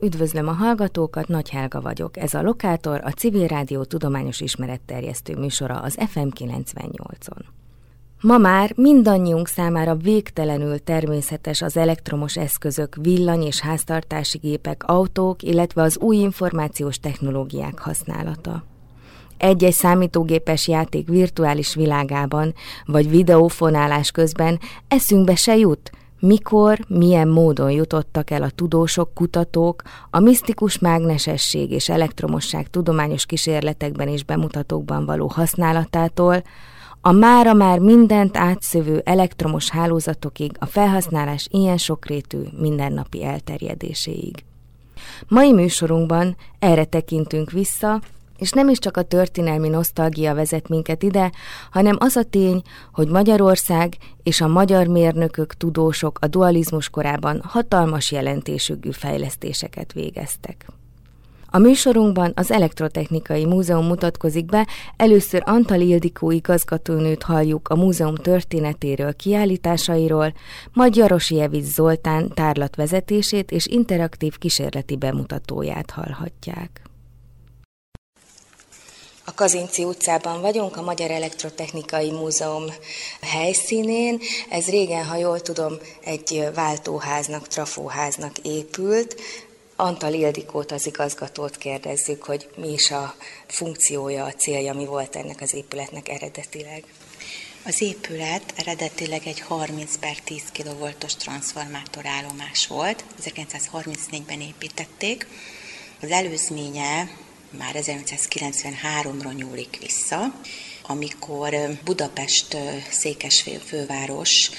Üdvözlöm a hallgatókat, Nagy Helga vagyok. Ez a Lokátor, a Civil Rádió tudományos ismeretterjesztő műsora az FM 98-on. Ma már mindannyiunk számára végtelenül természetes az elektromos eszközök, villany- és háztartási gépek, autók, illetve az új információs technológiák használata. Egy-egy számítógépes játék virtuális világában, vagy videófonálás közben eszünkbe se jut, mikor, milyen módon jutottak el a tudósok, kutatók a misztikus mágnesesség és elektromosság tudományos kísérletekben és bemutatókban való használatától, a mára már mindent átszövő elektromos hálózatokig a felhasználás ilyen sokrétű mindennapi elterjedéséig. Mai műsorunkban erre tekintünk vissza, és nem is csak a történelmi nosztalgia vezet minket ide, hanem az a tény, hogy Magyarország és a magyar mérnökök, tudósok a dualizmus korában hatalmas jelentésügű fejlesztéseket végeztek. A műsorunkban az Elektrotechnikai Múzeum mutatkozik be, először Antal Ildikó igazgatónőt halljuk a múzeum történetéről, kiállításairól, majd Jarosievics Zoltán tárlatvezetését és interaktív kísérleti bemutatóját hallhatják. A Kazinci utcában vagyunk, a Magyar Elektrotechnikai Múzeum helyszínén. Ez régen, ha jól tudom, egy váltóháznak, trafóháznak épült. Antal Ildikót, az igazgatót kérdezzük, hogy mi is a funkciója, a célja, mi volt ennek az épületnek eredetileg. Az épület eredetileg egy 30 per 10 kV-os transformátorállomás volt, 1934-ben építették. Az előzménye már 1993-ra nyúlik vissza, amikor Budapest székes főváros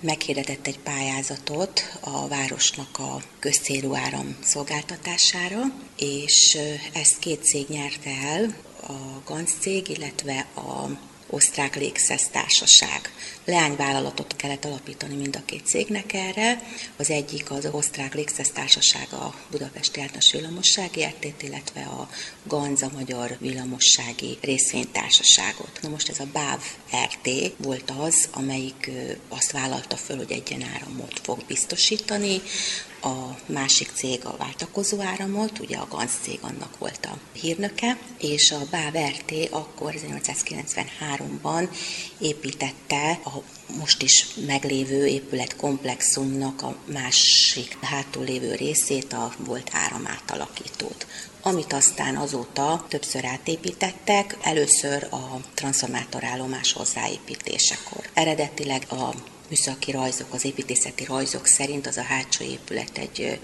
meghirdetett egy pályázatot a városnak a közcélú áram szolgáltatására, és ezt két cég nyerte el, a GANC cég, illetve a osztrák légszesz társaság. Leányvállalatot kellett alapítani mind a két cégnek erre. Az egyik az osztrák légszesz társaság a Budapesti Általános Villamossági RT, illetve a Ganza Magyar Villamossági Részvénytársaságot. Na most ez a BÁV RT volt az, amelyik azt vállalta föl, hogy egyenáramot fog biztosítani, a másik cég a váltakozó áramot, ugye a GANZ cég annak volt a hírnöke, és a BÁVRT akkor 1993-ban építette a most is meglévő épületkomplexumnak a másik hátul lévő részét, a volt áramátalakítót amit aztán azóta többször átépítettek, először a transformátorállomás hozzáépítésekor. Eredetileg a műszaki rajzok, az építészeti rajzok szerint az a hátsó épület egy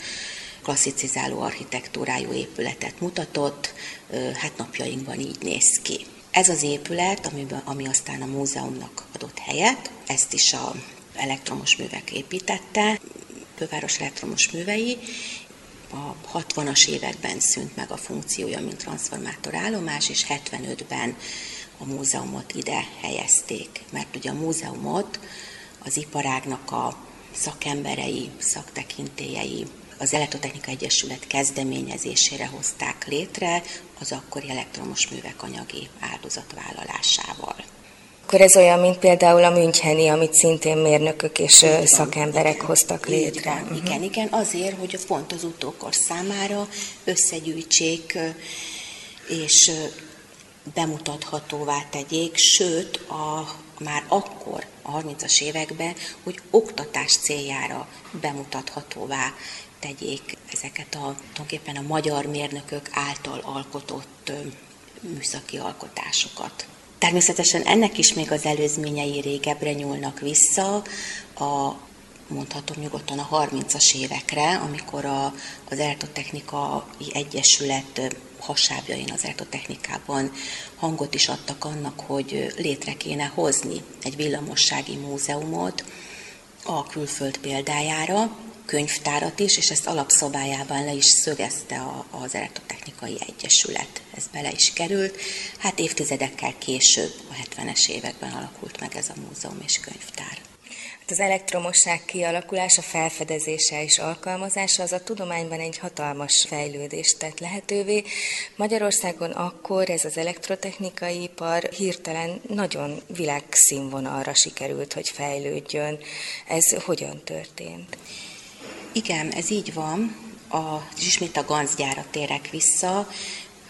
klasszicizáló architektúrájú épületet mutatott, hát napjainkban így néz ki. Ez az épület, amiben, ami aztán a múzeumnak adott helyet, ezt is a elektromos művek építette, Főváros elektromos művei, a 60-as években szűnt meg a funkciója, mint transformátorállomás, és 75-ben a múzeumot ide helyezték, mert ugye a múzeumot az iparágnak a szakemberei, szaktekintélyei, az Elektrotechnika Egyesület kezdeményezésére hozták létre az akkori elektromos művek anyagi áldozatvállalásával. Akkor ez olyan, mint például a Müncheni, amit szintén mérnökök és igen, szakemberek igen, hoztak létre. Igen, uh-huh. igen, igen, azért, hogy pont az utókor számára összegyűjtsék és bemutathatóvá tegyék, sőt, a, már akkor, a 30-as években, hogy oktatás céljára bemutathatóvá tegyék ezeket a tulajdonképpen a magyar mérnökök által alkotott műszaki alkotásokat. Természetesen ennek is még az előzményei régebbre nyúlnak vissza, a mondhatom nyugodtan a 30-as évekre, amikor a, az Ertotechnikai Egyesület hasábjain az ertotechnikában hangot is adtak annak, hogy létre kéne hozni egy villamossági múzeumot a külföld példájára, könyvtárat is, és ezt alapszabályában le is szögezte az Elektrotechnikai Egyesület. Ez bele is került. Hát évtizedekkel később, a 70-es években alakult meg ez a múzeum és könyvtár. Az elektromosság kialakulása, felfedezése és alkalmazása az a tudományban egy hatalmas fejlődést tett lehetővé. Magyarországon akkor ez az elektrotechnikai ipar hirtelen nagyon világszínvonalra sikerült, hogy fejlődjön. Ez hogyan történt? Igen, ez így van. A, ismét a Ganzgyára térek vissza.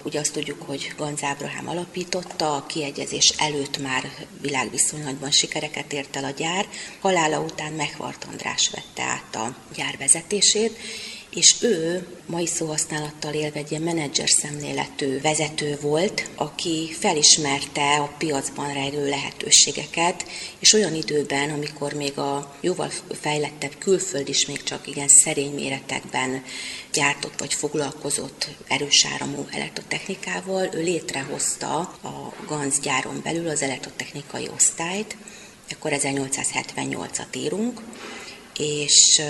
Ugye azt tudjuk, hogy Ganz Ábrahám alapította, a kiegyezés előtt már világviszonylatban sikereket ért el a gyár. Halála után Mechvart András vette át a gyár vezetését, és ő mai szóhasználattal élve egy ilyen menedzser szemléletű vezető volt, aki felismerte a piacban rejlő lehetőségeket, és olyan időben, amikor még a jóval fejlettebb külföld is még csak igen szerény méretekben gyártott vagy foglalkozott erős áramú elektrotechnikával, ő létrehozta a GANZ gyáron belül az elektrotechnikai osztályt, akkor 1878-at írunk, és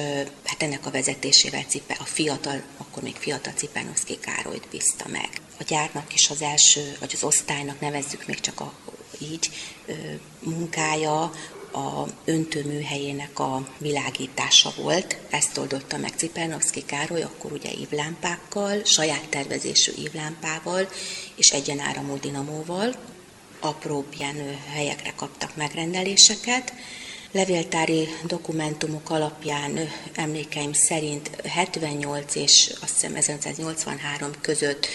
hát ennek a vezetésével Cipe, a fiatal, akkor még fiatal Cipánoszki Károlyt bízta meg. A gyárnak is az első, vagy az osztálynak nevezzük még csak a, így, munkája a öntőműhelyének a világítása volt. Ezt oldotta meg Cipernovszki Károly, akkor ugye ívlámpákkal, saját tervezésű ívlámpával és egyenáramú dinamóval. Apróbb ilyen helyekre kaptak megrendeléseket, levéltári dokumentumok alapján emlékeim szerint 78 és azt hiszem 1983 között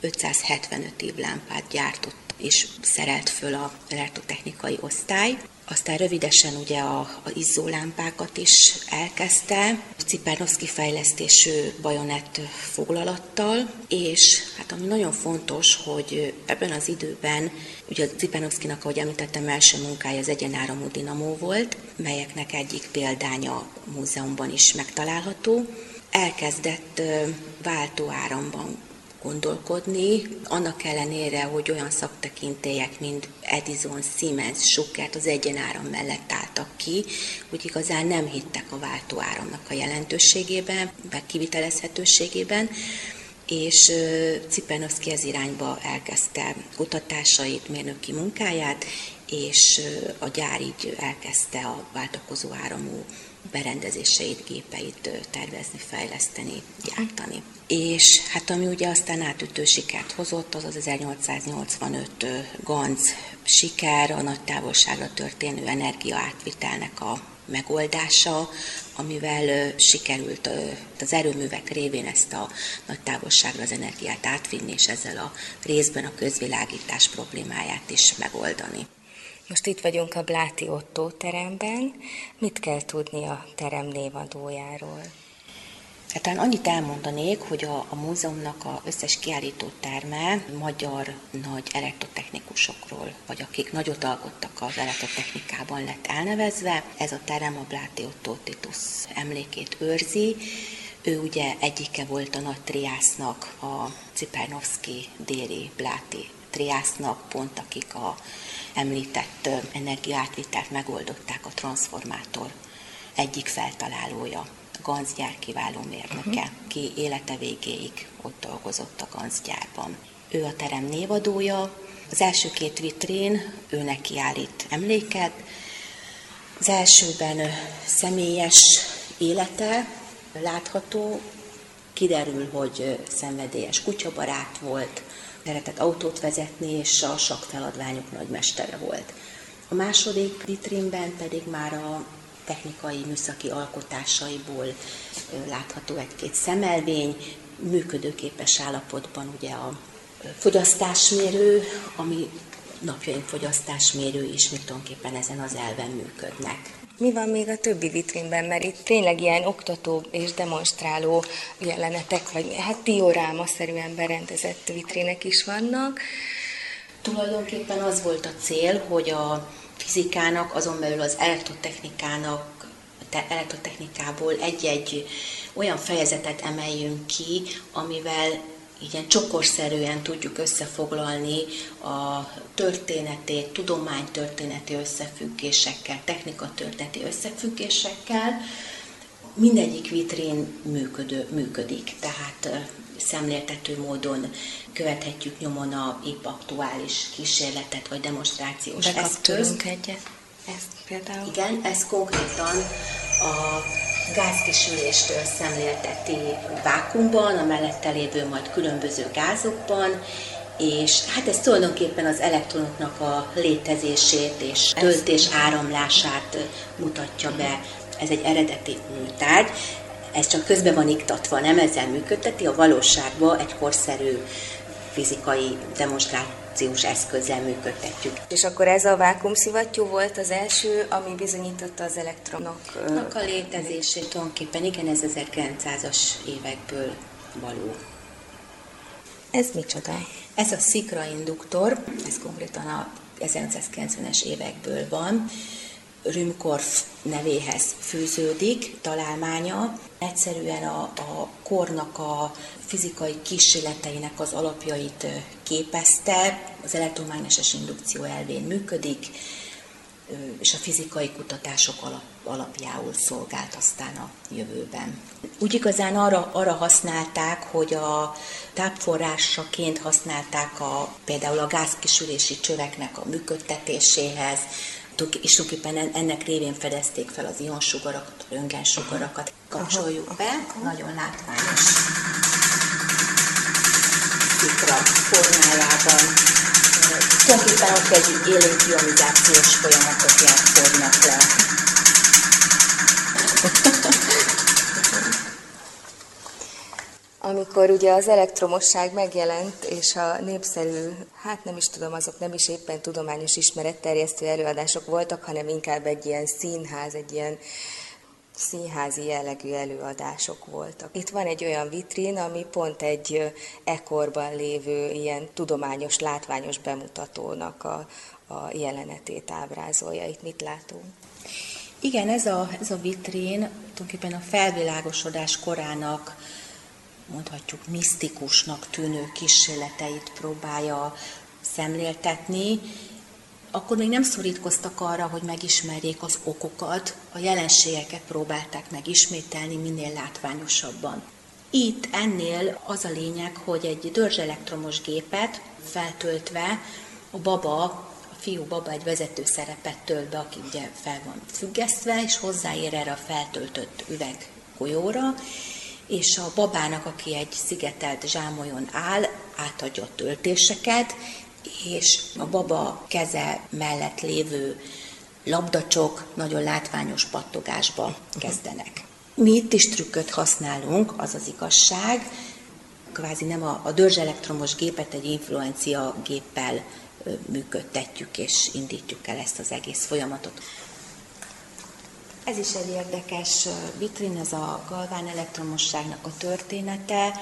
575 évlámpát gyártott és szerelt föl a elektrotechnikai osztály. Aztán rövidesen ugye a, a izzólámpákat is elkezdte, Cipernoszki fejlesztésű bajonett foglalattal, és hát ami nagyon fontos, hogy ebben az időben, ugye a Cipernoszkinak, ahogy említettem, első munkája az egyenáramú dinamó volt, melyeknek egyik példánya a múzeumban is megtalálható, elkezdett váltóáramban gondolkodni, annak ellenére, hogy olyan szaktekintélyek, mint Edison, Siemens, Schuckert az egyenáram mellett álltak ki, hogy igazán nem hittek a váltóáramnak a jelentőségében, meg kivitelezhetőségében, és Cipernoszki ez irányba elkezdte kutatásait, mérnöki munkáját, és a gyár így elkezdte a váltakozó áramú berendezéseit, gépeit tervezni, fejleszteni, gyártani. És hát ami ugye aztán átütő sikert hozott, az az 1885 Ganz siker, a nagy távolságra történő energia átvitelnek a megoldása, amivel sikerült az erőművek révén ezt a nagy távolságra az energiát átvinni, és ezzel a részben a közvilágítás problémáját is megoldani. Most itt vagyunk a Bláti Otto teremben. Mit kell tudni a terem névadójáról? Hát talán annyit elmondanék, hogy a, a múzeumnak a összes kiállító terme magyar nagy elektrotechnikusokról, vagy akik nagyot alkottak az elektrotechnikában lett elnevezve. Ez a terem a Bláti Otto Titus emlékét őrzi. Ő ugye egyike volt a nagy triásznak, a Cipernovszki déli Bláti triásznak, pont akik a említett energiátvitelt megoldották a transformátor egyik feltalálója, a Ganzgyár kiváló mérnöke, uh-huh. ki élete végéig ott dolgozott a Ganzgyárban. Ő a terem névadója, az első két vitrén ő neki állít emléket, az elsőben személyes élete látható, kiderül, hogy szenvedélyes kutyabarát volt, szeretett autót vezetni, és a sakfeladványok nagymestere volt. A második vitrínben pedig már a technikai műszaki alkotásaiból látható egy-két szemelvény, működőképes állapotban ugye a fogyasztásmérő, ami napjaink fogyasztásmérő is, tulajdonképpen ezen az elven működnek. Mi van még a többi vitrínben, mert itt tényleg ilyen oktató és demonstráló jelenetek, vagy hát dioráma-szerűen berendezett vitrének is vannak. Tulajdonképpen az volt a cél, hogy a fizikának, azon belül az elektrotechnikának, elektrotechnikából egy-egy olyan fejezetet emeljünk ki, amivel ilyen csokorszerűen tudjuk összefoglalni a történetét, tudománytörténeti összefüggésekkel, technikatörténeti összefüggésekkel. Mindegyik vitrin működő, működik, tehát szemléltető módon követhetjük nyomon a épp aktuális kísérletet vagy demonstrációs eszközt. egyet. Ezt például? Igen, ez konkrétan a gázkisüléstől szemlélteti vákumban, a mellette lévő majd különböző gázokban, és hát ez tulajdonképpen az elektronoknak a létezését és töltés áramlását mutatja be. Ez egy eredeti műtárgy. Ez csak közben van iktatva, nem ezzel működteti, a valóságban egy korszerű fizikai demonstrációs eszközzel működtetjük. És akkor ez a vákumszivattyú volt az első, ami bizonyította az elektronok a létezését tulajdonképpen, igen, ez 1900-as évekből való. Ez micsoda? Ez a szikrainduktor, ez konkrétan a 1990-es évekből van. Rümkorf nevéhez fűződik, találmánya. Egyszerűen a, a kornak a fizikai kísérleteinek az alapjait képezte, az elektromágneses indukció elvén működik, és a fizikai kutatások alap, alapjául szolgált aztán a jövőben. Úgy igazán arra, arra használták, hogy a tápforrásaként használták a, például a gázkisülési csöveknek a működtetéséhez, és tulajdonképpen ennek révén fedezték fel az ionsugarakat, röntgensugarakat. Kapcsoljuk be, nagyon látványos szikra formájában. Tulajdonképpen ott egy élénk ionizációs folyamatot játszódnak le. amikor ugye az elektromosság megjelent, és a népszerű, hát nem is tudom, azok nem is éppen tudományos ismeretterjesztő előadások voltak, hanem inkább egy ilyen színház, egy ilyen színházi jellegű előadások voltak. Itt van egy olyan vitrin, ami pont egy ekorban lévő ilyen tudományos, látványos bemutatónak a, a jelenetét ábrázolja. Itt mit látunk? Igen, ez a, ez a vitrin tulajdonképpen a felvilágosodás korának mondhatjuk misztikusnak tűnő kísérleteit próbálja szemléltetni, akkor még nem szorítkoztak arra, hogy megismerjék az okokat, a jelenségeket próbálták megismételni minél látványosabban. Itt ennél az a lényeg, hogy egy dörzselektromos gépet feltöltve a baba, a fiú baba egy vezető szerepet tölt be, aki ugye fel van függesztve, és hozzáér erre a feltöltött üveg golyóra, és a babának, aki egy szigetelt zsámolyon áll, átadja a töltéseket, és a baba keze mellett lévő labdacsok nagyon látványos pattogásba kezdenek. Mi itt is trükköt használunk, az az igazság, kvázi nem a, a dörzselektromos gépet egy influencia géppel működtetjük és indítjuk el ezt az egész folyamatot. Ez is egy érdekes vitrin, ez a galván elektromosságnak a története.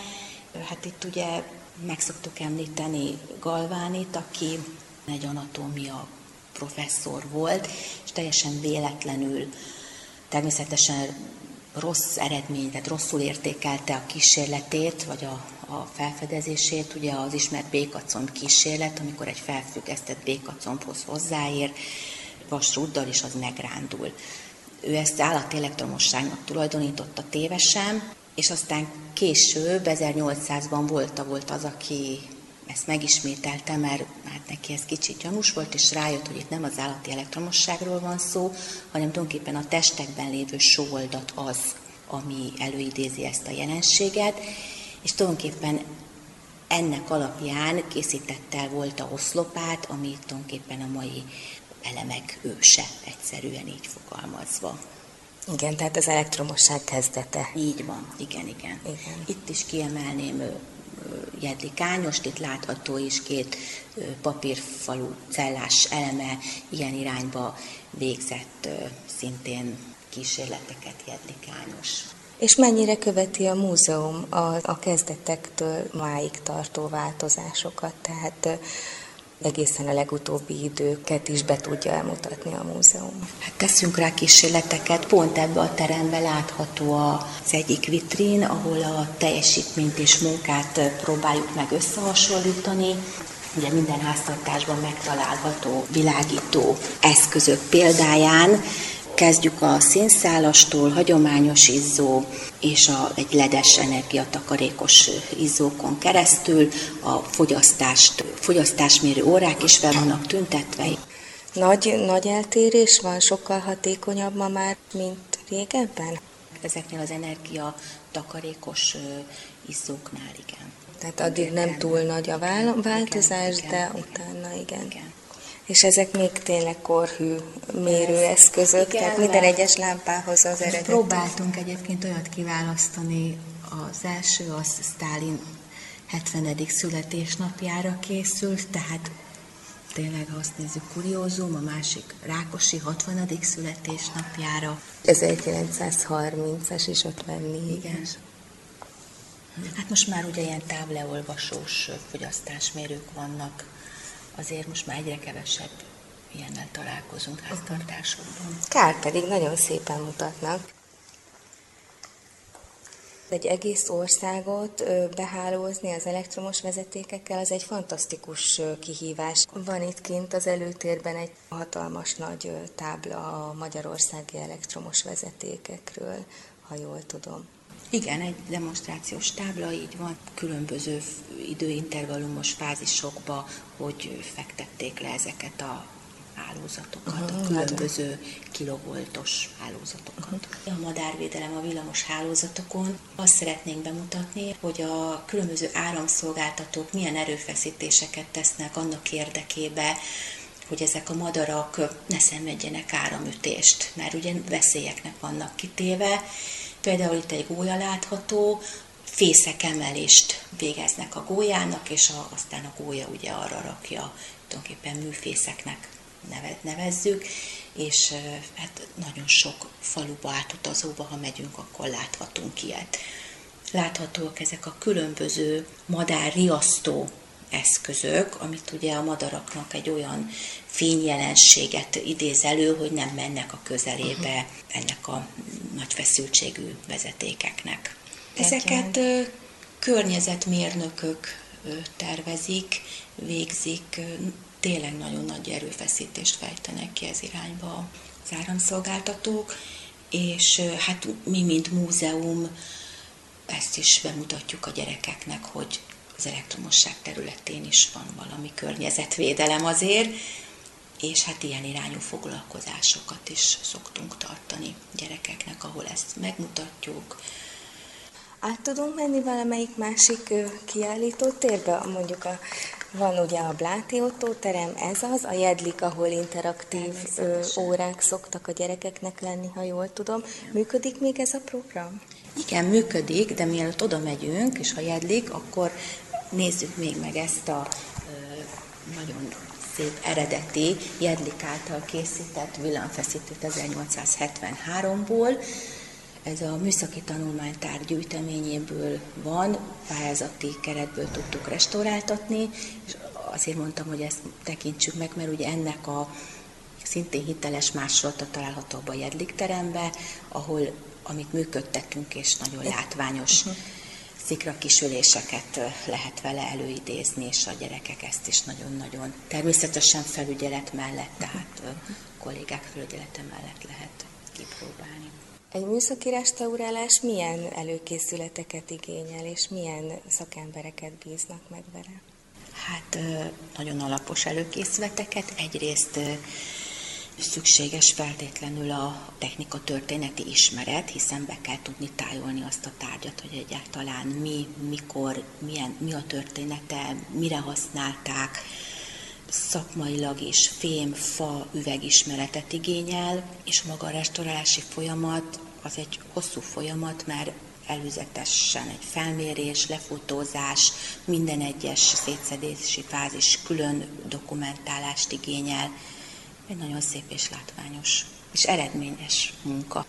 Hát itt ugye meg szoktuk említeni Galvánit, aki egy anatómia professzor volt, és teljesen véletlenül, természetesen rossz eredmény, tehát rosszul értékelte a kísérletét, vagy a, a felfedezését, ugye az ismert békacomb kísérlet, amikor egy felfüggesztett békacombhoz hozzáér, vasruddal, és az megrándul ő ezt állati elektromosságnak tulajdonította tévesen, és aztán később, 1800-ban volt, volt az, aki ezt megismételte, mert hát neki ez kicsit gyanús volt, és rájött, hogy itt nem az állati elektromosságról van szó, hanem tulajdonképpen a testekben lévő sóoldat az, ami előidézi ezt a jelenséget, és tulajdonképpen ennek alapján készítette el volt a oszlopát, ami tulajdonképpen a mai elemek őse, egyszerűen így fogalmazva. Igen, tehát az elektromosság kezdete. Így van, igen, igen. igen. Itt is kiemelném Jedli Kányost, itt látható is két papírfalú cellás eleme ilyen irányba végzett szintén kísérleteket Jedli Kányos. És mennyire követi a múzeum a, a kezdetektől máig tartó változásokat? Tehát egészen a legutóbbi időket is be tudja elmutatni a múzeum. Hát teszünk rá kísérleteket, pont ebbe a terembe látható az egyik vitrín, ahol a teljesítményt és munkát próbáljuk meg összehasonlítani. Ugye minden háztartásban megtalálható világító eszközök példáján, Kezdjük a szénszálastól, hagyományos izzó és a, egy ledes energiatakarékos izzókon keresztül a fogyasztást, fogyasztásmérő órák is fel vannak tüntetve. Nagy, nagy eltérés van, sokkal hatékonyabb ma már, mint régebben? Ezeknél az energiatakarékos izzóknál, igen. Tehát addig nem túl nagy a változás, de utána igen. igen. És ezek még tényleg korhű mérőeszközök, Igen, tehát minden egyes lámpához az eredeti. Próbáltunk egyébként olyat kiválasztani, az első az Stalin 70. születésnapjára készült, tehát tényleg, ha azt nézzük, kuriózum, a másik Rákosi 60. születésnapjára. 1930-as és 54 Igen. Hát most már ugye ilyen távleolvasós fogyasztásmérők vannak, azért most már egyre kevesebb ilyennel találkozunk háztartásokban. Kár pedig nagyon szépen mutatnak. Egy egész országot behálózni az elektromos vezetékekkel, az egy fantasztikus kihívás. Van itt kint az előtérben egy hatalmas nagy tábla a magyarországi elektromos vezetékekről, ha jól tudom. Igen, egy demonstrációs tábla, így van, különböző időintervallumos fázisokba, hogy fektették le ezeket a hálózatokat, uh-huh, a különböző kilovoltos hálózatokat. Uh-huh. A madárvédelem a villamos hálózatokon azt szeretnénk bemutatni, hogy a különböző áramszolgáltatók milyen erőfeszítéseket tesznek annak érdekébe, hogy ezek a madarak ne szenvedjenek áramütést, mert ugye veszélyeknek vannak kitéve. Például itt egy gólya látható, fészek emelést végeznek a gólyának, és a, aztán a gólya ugye arra rakja tulajdonképpen műfészeknek nevezzük, és hát nagyon sok faluba átutazóba, ha megyünk, akkor láthatunk ilyet. Láthatóak ezek a különböző madárriasztó eszközök, amit ugye a madaraknak egy olyan fényjelenséget idéz elő, hogy nem mennek a közelébe ennek a nagy feszültségű vezetékeknek. Ezeket környezetmérnökök tervezik, végzik, tényleg nagyon nagy erőfeszítést fejtenek ki ez irányba az áramszolgáltatók, és hát mi, mint múzeum, ezt is bemutatjuk a gyerekeknek, hogy az elektromosság területén is van valami környezetvédelem azért, és hát ilyen irányú foglalkozásokat is szoktunk tartani gyerekeknek, ahol ezt megmutatjuk. Át tudunk menni valamelyik másik kiállító térbe, mondjuk a van ugye a Bláti Otto terem, ez az, a Jedlik, ahol interaktív ö, órák szoktak a gyerekeknek lenni, ha jól tudom. Működik még ez a program? Igen, működik, de mielőtt oda megyünk, és ha Jedlik, akkor nézzük még meg ezt a nagyon szép eredeti Jedlik által készített villamfeszítőt 1873-ból, ez a műszaki tanulmánytár gyűjteményéből van, pályázati keretből tudtuk restauráltatni, és azért mondtam, hogy ezt tekintsük meg, mert ugye ennek a szintén hiteles másolata található a Jedlik terembe, ahol amit működtetünk, és nagyon látványos uh-huh. Szikra kisüléseket lehet vele előidézni, és a gyerekek ezt is nagyon-nagyon természetesen felügyelet mellett, tehát kollégák felügyelete mellett lehet kipróbálni. Egy műszaki restaurálás milyen előkészületeket igényel, és milyen szakembereket bíznak meg vele? Hát nagyon alapos előkészületeket. Egyrészt szükséges feltétlenül a technika történeti ismeret, hiszen be kell tudni tájolni azt a tárgyat, hogy egyáltalán mi, mikor, milyen, mi a története, mire használták, szakmailag is fém, fa, üvegismeretet igényel, és maga a restaurálási folyamat az egy hosszú folyamat, mert előzetesen egy felmérés, lefotózás, minden egyes szétszedési fázis külön dokumentálást igényel. Egy nagyon szép és látványos és eredményes munka.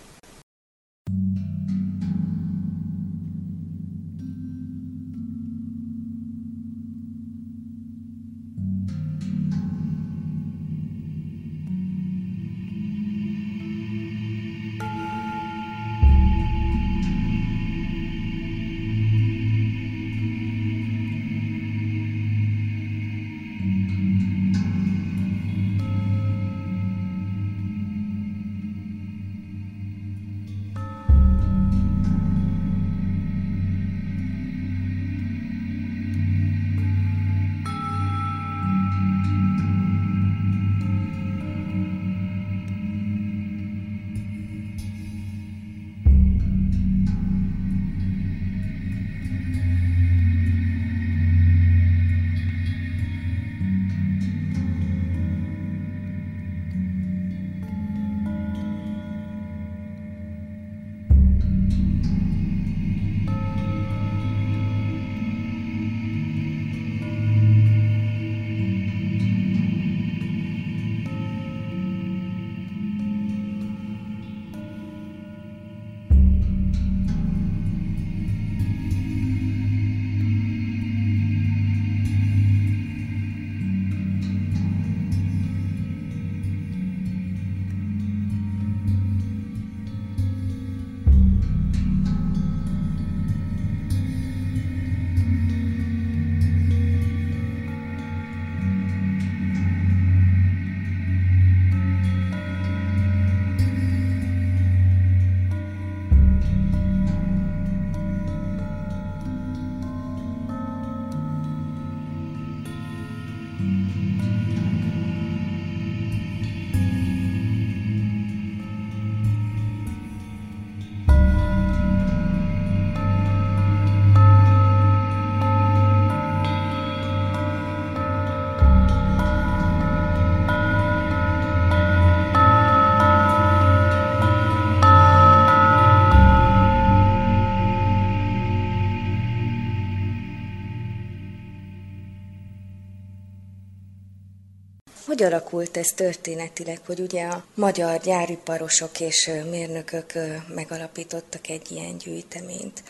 Hogy alakult ez történetileg, hogy ugye a magyar gyáriparosok és mérnökök megalapítottak egy ilyen gyűjteményt?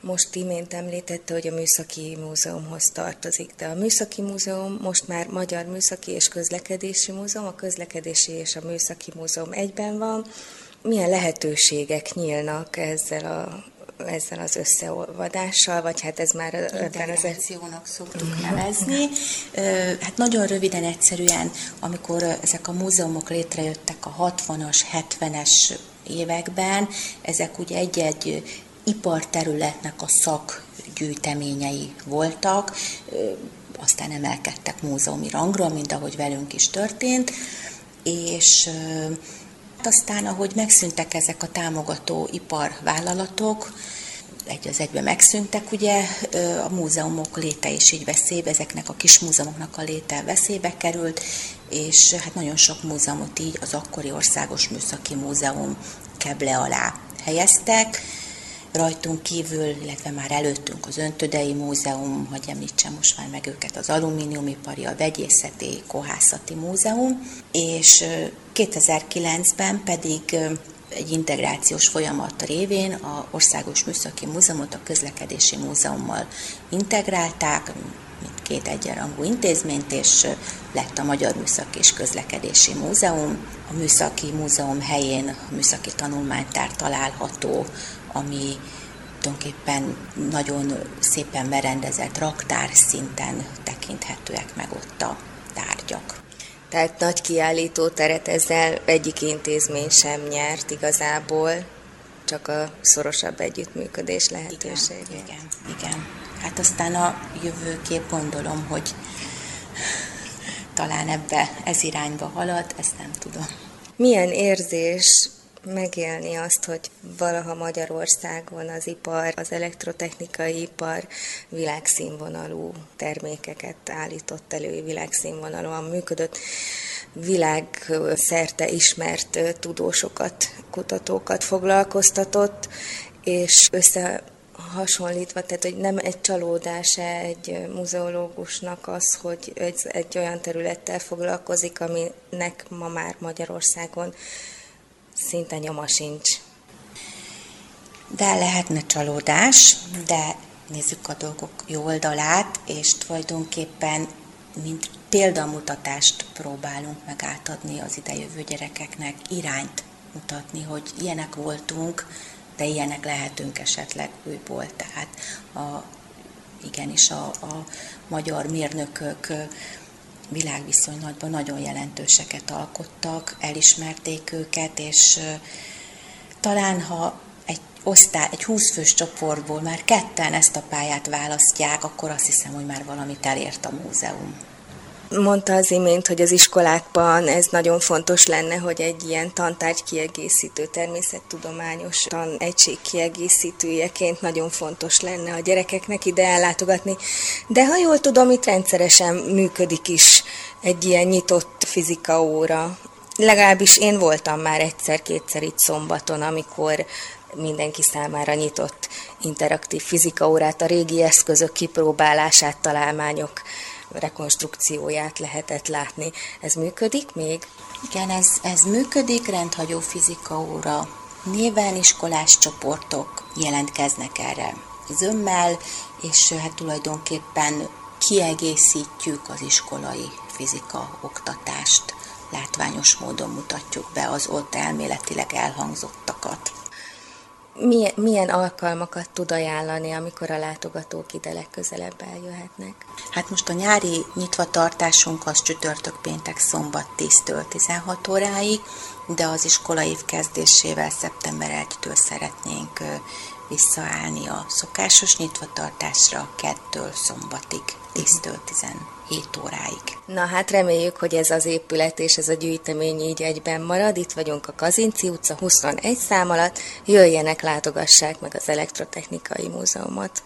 Most imént említette, hogy a Műszaki Múzeumhoz tartozik, de a Műszaki Múzeum most már Magyar Műszaki és Közlekedési Múzeum, a Közlekedési és a Műszaki Múzeum egyben van. Milyen lehetőségek nyílnak ezzel a ezzel az összeolvadással, vagy hát ez már. Integrációnak szoktuk nevezni. Hát nagyon röviden, egyszerűen, amikor ezek a múzeumok létrejöttek a 60-as, 70-es években, ezek ugye egy-egy iparterületnek a szakgyűjteményei voltak, aztán emelkedtek múzeumi rangra, mint ahogy velünk is történt, és aztán, ahogy megszűntek ezek a támogató iparvállalatok, egy az egyben megszűntek, ugye a múzeumok léte is így veszélybe, ezeknek a kis múzeumoknak a léte veszélybe került, és hát nagyon sok múzeumot így az akkori Országos Műszaki Múzeum keble alá helyeztek, rajtunk kívül, illetve már előttünk az Öntödei Múzeum, hogy említsem most már meg őket, az Alumíniumipari, a Vegyészeti, Kohászati Múzeum, és 2009-ben pedig egy integrációs folyamat révén a Országos Műszaki Múzeumot a Közlekedési Múzeummal integrálták, mint két egyenrangú intézményt, és lett a Magyar Műszaki és Közlekedési Múzeum. A Műszaki Múzeum helyén a műszaki tanulmánytár található, ami tulajdonképpen nagyon szépen berendezett raktár szinten tekinthetőek meg ott a tárgyak. Tehát nagy kiállító teret ezzel egyik intézmény sem nyert igazából, csak a szorosabb együttműködés lehetősége. Igen, igen, igen. Hát aztán a jövőkép gondolom, hogy talán ebbe ez irányba halad, ezt nem tudom. Milyen érzés megélni azt, hogy valaha Magyarországon az ipar, az elektrotechnikai ipar világszínvonalú termékeket állított elő, világszínvonalúan működött, világszerte ismert tudósokat, kutatókat foglalkoztatott, és össze hasonlítva, tehát hogy nem egy csalódás egy muzeológusnak az, hogy egy, egy olyan területtel foglalkozik, aminek ma már Magyarországon szinte nyoma sincs. De lehetne csalódás, de nézzük a dolgok jó oldalát, és tulajdonképpen mint példamutatást próbálunk meg az idejövő gyerekeknek, irányt mutatni, hogy ilyenek voltunk, de ilyenek lehetünk esetleg újból. Tehát a, igenis a, a magyar mérnökök világviszonylatban nagyon jelentőseket alkottak, elismerték őket, és talán ha egy osztály, egy 20 fős csoportból már ketten ezt a pályát választják, akkor azt hiszem, hogy már valamit elért a múzeum. Mondta az imént, hogy az iskolákban ez nagyon fontos lenne, hogy egy ilyen tantárgy kiegészítő, természettudományos tanegység kiegészítőjeként nagyon fontos lenne a gyerekeknek ide ellátogatni. De ha jól tudom, itt rendszeresen működik is egy ilyen nyitott fizika óra. Legalábbis én voltam már egyszer-kétszer itt szombaton, amikor mindenki számára nyitott interaktív fizika órát, a régi eszközök kipróbálását, találmányok rekonstrukcióját lehetett látni. Ez működik még? Igen, ez, ez működik, rendhagyó fizika óra néven iskolás csoportok jelentkeznek erre zömmel, és hát tulajdonképpen kiegészítjük az iskolai fizika oktatást, látványos módon mutatjuk be az ott elméletileg elhangzottakat milyen, milyen alkalmakat tud ajánlani, amikor a látogatók ide legközelebb eljöhetnek? Hát most a nyári nyitvatartásunk az csütörtök, péntek, szombat 10-től 16 óráig, de az iskola év kezdésével szeptember 1-től szeretnénk visszaállni a szokásos nyitvatartásra kettől szombatig, 10-től 17 óráig. Na hát reméljük, hogy ez az épület és ez a gyűjtemény így egyben marad. Itt vagyunk a Kazinci utca 21 szám alatt. Jöjjenek, látogassák meg az Elektrotechnikai Múzeumot.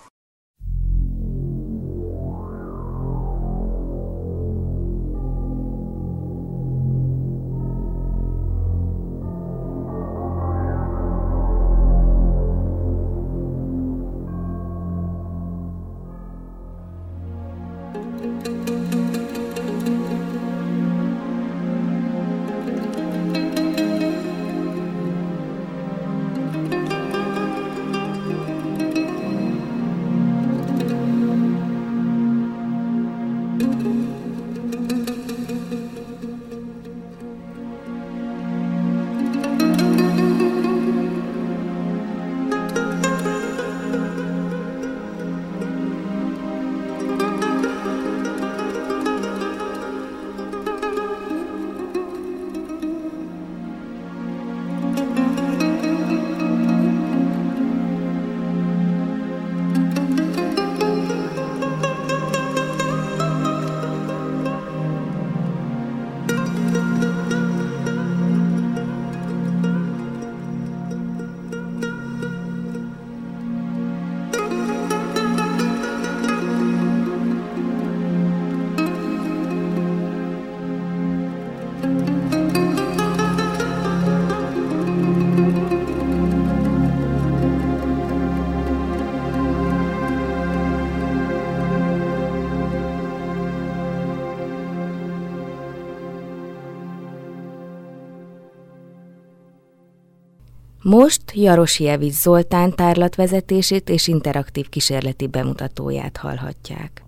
Most Jarosievics Zoltán tárlatvezetését és interaktív kísérleti bemutatóját hallhatják.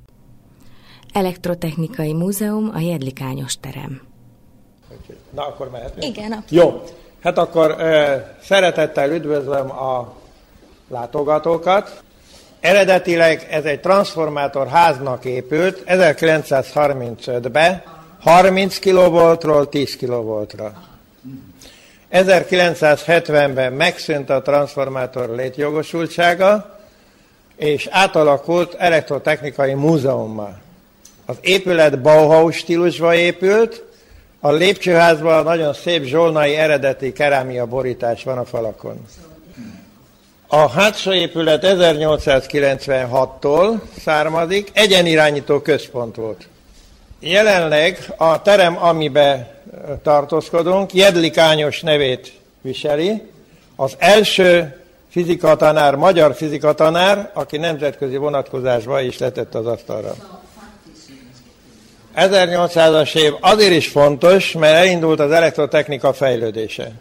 Elektrotechnikai Múzeum, a Jedlikányos terem. Na, akkor mehetünk? Igen. Akkor. Jó. Hát akkor uh, szeretettel üdvözlöm a látogatókat. Eredetileg ez egy transformátor háznak épült 1935-ben, 30 kV-ról 10 kV-ra. 1970-ben megszűnt a transformátor létjogosultsága, és átalakult elektrotechnikai múzeummal. Az épület Bauhaus stílusba épült, a lépcsőházban nagyon szép zsolnai eredeti kerámia borítás van a falakon. A hátsó épület 1896-tól származik, egyenirányító központ volt. Jelenleg a terem, amiben tartózkodunk, Jedlikányos nevét viseli. Az első fizikatanár, magyar fizikatanár, aki nemzetközi vonatkozásban is letett az asztalra. 1800-as év azért is fontos, mert elindult az elektrotechnika fejlődése.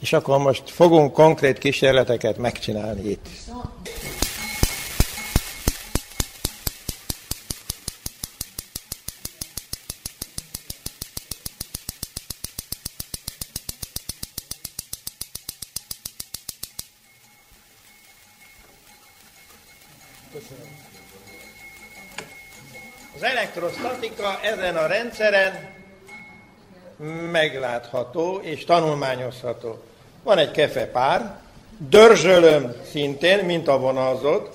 És akkor most fogunk konkrét kísérleteket megcsinálni itt. Ezen a rendszeren meglátható és tanulmányozható. Van egy kefepár, dörzsölöm szintén, mint a vonalzott,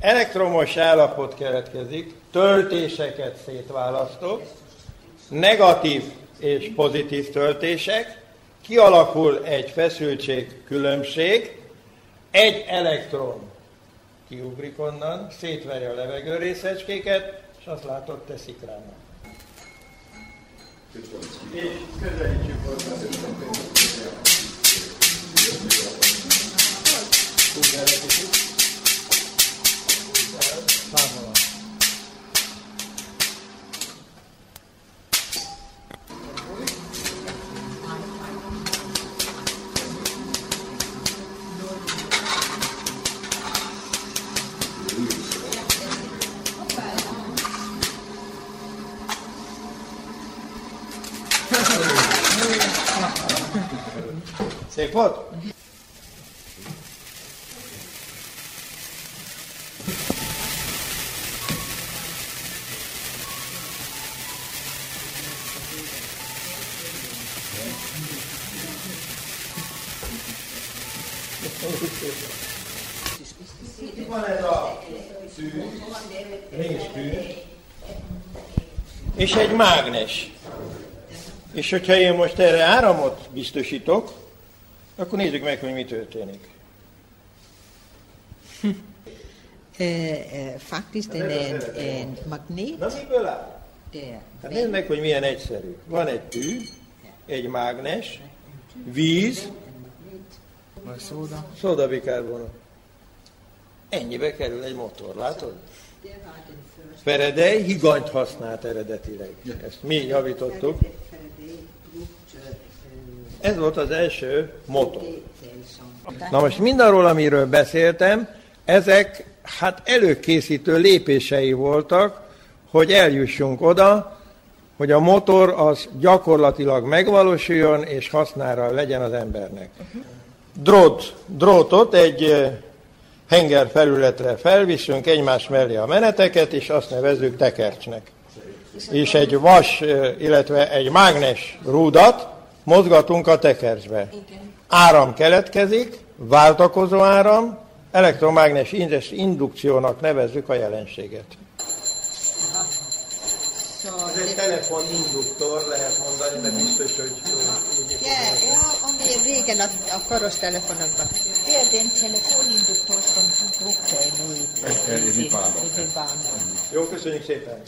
elektromos állapot keletkezik, töltéseket szétválasztok, negatív és pozitív töltések, kialakul egy feszültség különbség, egy elektron kiugrik onnan, szétveri a levegő részecskéket, és azt látod, te szikrának. És közelítsük Szép volt? Itt van ez a tű, résztű, és egy mágnes. És hogyha én most erre áramot biztosítok, akkor nézzük meg, hogy mi történik. Uh, faktiskt en, en, en magnet. Na miből áll? Der Hát nézd meg, hogy milyen egyszerű. Van egy tű, egy mágnes, víz, szódabikarbonat. Ennyibe kerül egy motor, látod? Feredej higanyt használt eredetileg. Ezt mi javítottuk. Ez volt az első motor. Na most mindarról, amiről beszéltem, ezek hát előkészítő lépései voltak, hogy eljussunk oda, hogy a motor az gyakorlatilag megvalósuljon, és hasznára legyen az embernek. Drót, drótot egy henger felületre felviszünk egymás mellé a meneteket, és azt nevezzük tekercsnek. És egy vas, illetve egy mágnes rúdat mozgatunk a tekercsbe. Áram keletkezik, váltakozó áram, elektromágnes indukciónak nevezzük a jelenséget. Ez egy telefoninduktor, lehet mondani, de biztos, hogy úgy Ja, ja, ami régen a, a karos telefonokban. Például telefoninduktor banan. Jó, köszönjük szépen.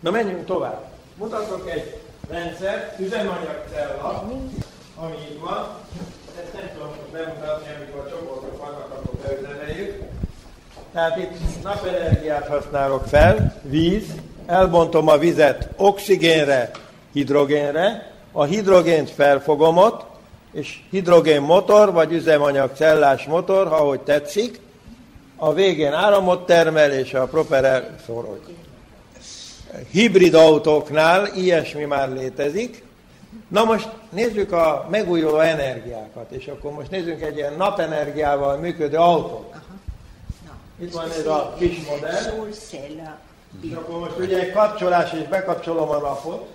Na menjünk tovább. Mutatok egy rendszer, üzemanyagcella, ami itt van. Ezt nem tudom bemutatni, amikor csoportok vannak, akkor beüzemeljük. Tehát itt napenergiát használok fel, víz, elbontom a vizet oxigénre, hidrogénre, a hidrogént felfogom ott, és hidrogén motor, vagy üzemanyag cellás motor, ha ahogy tetszik, a végén áramot termel, és a propeller szorog. Hibrid autóknál ilyesmi már létezik. Na most nézzük a megújuló energiákat, és akkor most nézzünk egy ilyen napenergiával működő autót. Itt van ez a kis modell. És akkor most ugye egy kapcsolás, és bekapcsolom a napot.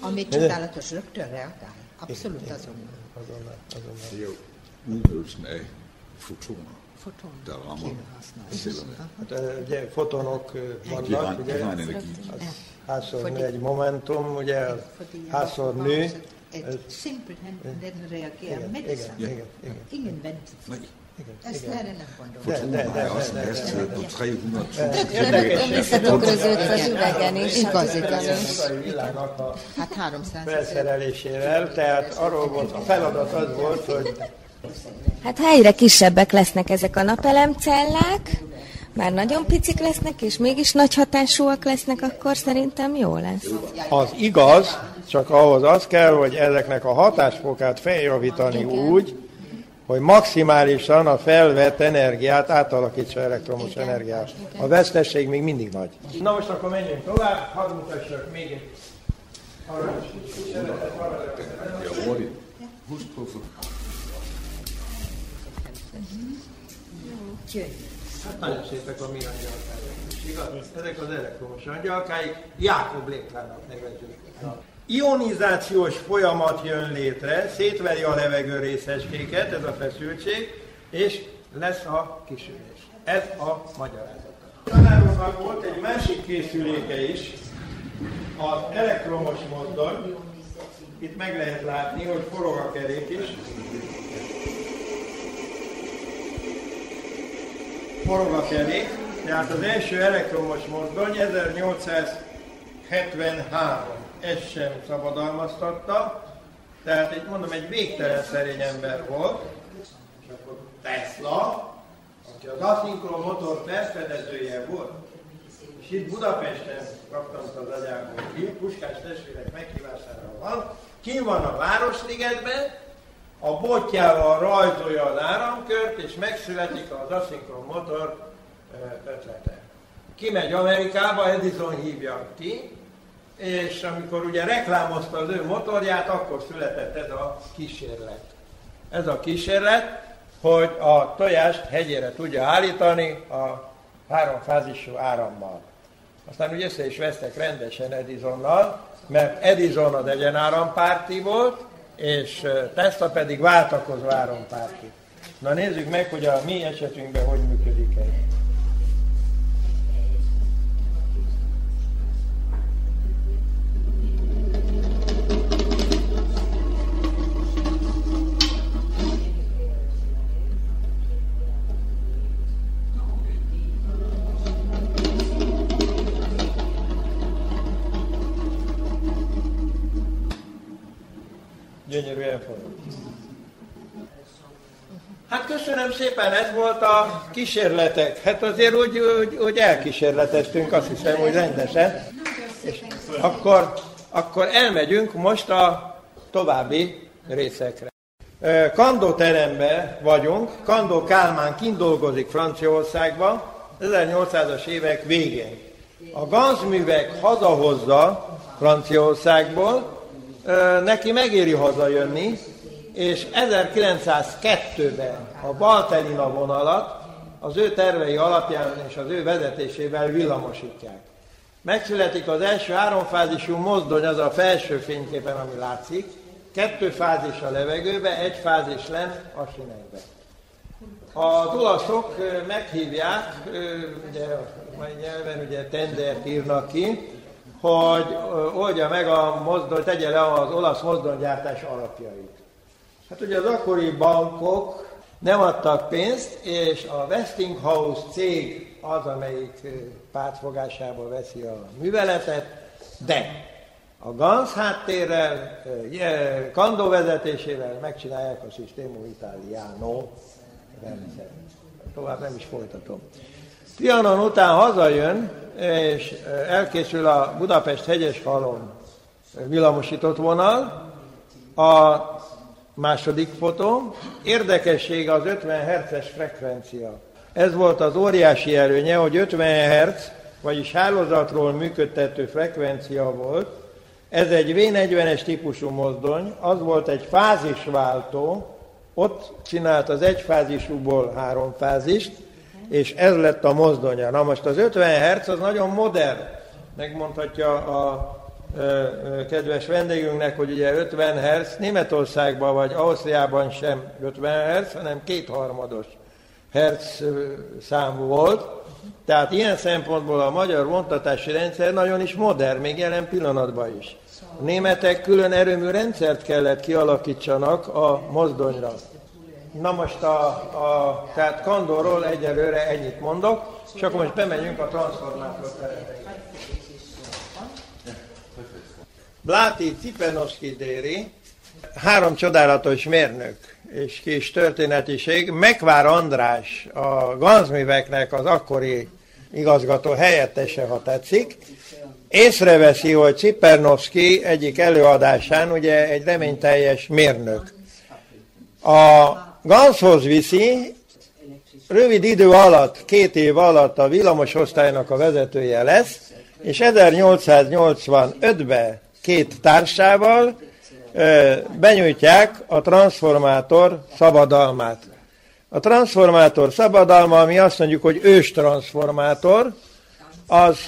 Ami csodálatos, rögtön reagál. Abszolút azonnal. Azonnal, azonnal. Jo udnyttelsen af fotoner, Foton. használni. cellerne. Hát ugye fotonok De vannak, van, ugye? de van nő egy momentum, ugye az házszor nő. Simpelthen den reagerer Igen, igen, igen. Ingen ventetid. Nej, Altså, der er den her gondol. De, de, de, de, de, hastighed på 300.000 Érdekes, km. Visszatükröződsz az üvegen is. Igaz, a igaz. Hát 300 ezer. felszerelésével, tehát arról volt, a feladat az volt, hogy Hát ha egyre kisebbek lesznek ezek a napelemcellák, már nagyon picik lesznek, és mégis nagy hatásúak lesznek, akkor szerintem jó lesz. az igaz, csak ahhoz az kell, hogy ezeknek a hatásfokát feljavítani úgy, hogy maximálisan a felvett energiát átalakítsa elektromos energiát. A vesztesség még mindig nagy. Na most akkor menjünk tovább, hadd mutassak még egy for Hát nagyon szépek a mi angyalkáink, is? Ezek az elektromos angyalkáik, Jákob léklának nevezzük. Ionizációs folyamat jön létre, szétveri a levegő részecskéket, ez a feszültség, és lesz a kisülés. Ez a magyarázata. Tanároknak volt egy másik készüléke is, az elektromos mozdony. Itt meg lehet látni, hogy forog a kerék is. Forog a kerék, tehát az első elektromos mozdony 1873, ezt sem szabadalmaztatta, tehát egy, mondom, egy végtelen szerény ember volt, és akkor Tesla, aki az aszinkron motor felfedezője volt, és itt Budapesten kaptam az agyából ki, Puskás testvérek meghívására van, kim van a Városligetben, a botjával rajzolja az áramkört, és megszületik az aszinkron motor ötlete. Kimegy Amerikába, Edison hívja ki, és amikor ugye reklámozta az ő motorját, akkor született ez a kísérlet. Ez a kísérlet, hogy a tojást hegyére tudja állítani a háromfázisú árammal. Aztán ugye össze is vesztek rendesen Edisonnal, mert Edison az egyenárampárti volt, és Tesla pedig váltakozó árampárti. Na nézzük meg, hogy a mi esetünkben hogy működik ez. Szépen, ez volt a kísérletek. Hát azért úgy, úgy, úgy elkísérleteztünk, azt hiszem, hogy rendesen. És akkor, akkor elmegyünk most a további részekre. Kandó teremben vagyunk, Kandó Kálmán kint dolgozik Franciaországban, 1800-as évek végén. A gazművek hazahozza Franciaországból, neki megéri hazajönni, és 1902-ben a Baltelina vonalat az ő tervei alapján és az ő vezetésével villamosítják. Megszületik az első háromfázisú mozdony, az a felső fényképen, ami látszik, kettő fázis a levegőbe, egy fázis lent a sinekbe. Az olaszok meghívják, ugye a mai nyelven ugye tendert írnak ki, hogy oldja meg a mozdony, tegye le az olasz mozdonygyártás alapjait. Hát ugye az akkori bankok nem adtak pénzt, és a Westinghouse cég az, amelyik ö, pártfogásából veszi a műveletet, de a GANS háttérrel, Kandó vezetésével megcsinálják a Sistemo Italiano rendszer. Tovább nem is folytatom. Trianon után hazajön, és elkészül a Budapest hegyes halom villamosított vonal. A második fotó, érdekesség az 50 Hz-es frekvencia. Ez volt az óriási előnye, hogy 50 Hz, vagyis hálózatról működtető frekvencia volt. Ez egy V40-es típusú mozdony, az volt egy fázisváltó, ott csinált az egyfázisúból három fázist, és ez lett a mozdonya. Na most az 50 Hz az nagyon modern, megmondhatja a kedves vendégünknek, hogy ugye 50 Hz Németországban vagy Ausztriában sem 50 Hz, hanem kétharmados Hertz szám volt. Tehát ilyen szempontból a magyar vontatási rendszer nagyon is modern, még jelen pillanatban is. A németek külön erőmű rendszert kellett kialakítsanak a mozdonyra. Na most a, a tehát Kandorról egyelőre ennyit mondok, és akkor most bemegyünk a transformátor területre. Bláti Cipenoszki Déri, három csodálatos mérnök és kis történetiség. Megvár András, a Ganzmiveknek az akkori igazgató helyettese, ha tetszik, észreveszi, hogy Cipernovszki egyik előadásán ugye egy reményteljes mérnök. A Ganzhoz viszi, rövid idő alatt, két év alatt a villamos osztálynak a vezetője lesz, és 1885-ben két társával benyújtják a transformátor szabadalmát. A transformátor szabadalma, ami azt mondjuk, hogy ős transformátor, az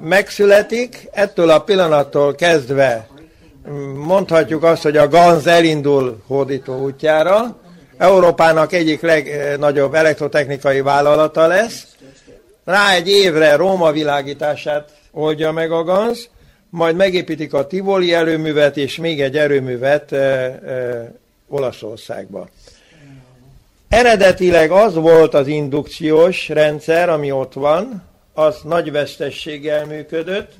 megszületik, ettől a pillanattól kezdve mondhatjuk azt, hogy a GANZ elindul hódító útjára, Európának egyik legnagyobb elektrotechnikai vállalata lesz, rá egy évre Róma világítását oldja meg a GANZ, majd megépítik a Tivoli erőművet, és még egy erőművet e, e, Olaszországba. Eredetileg az volt az indukciós rendszer, ami ott van, az nagy vesztességgel működött.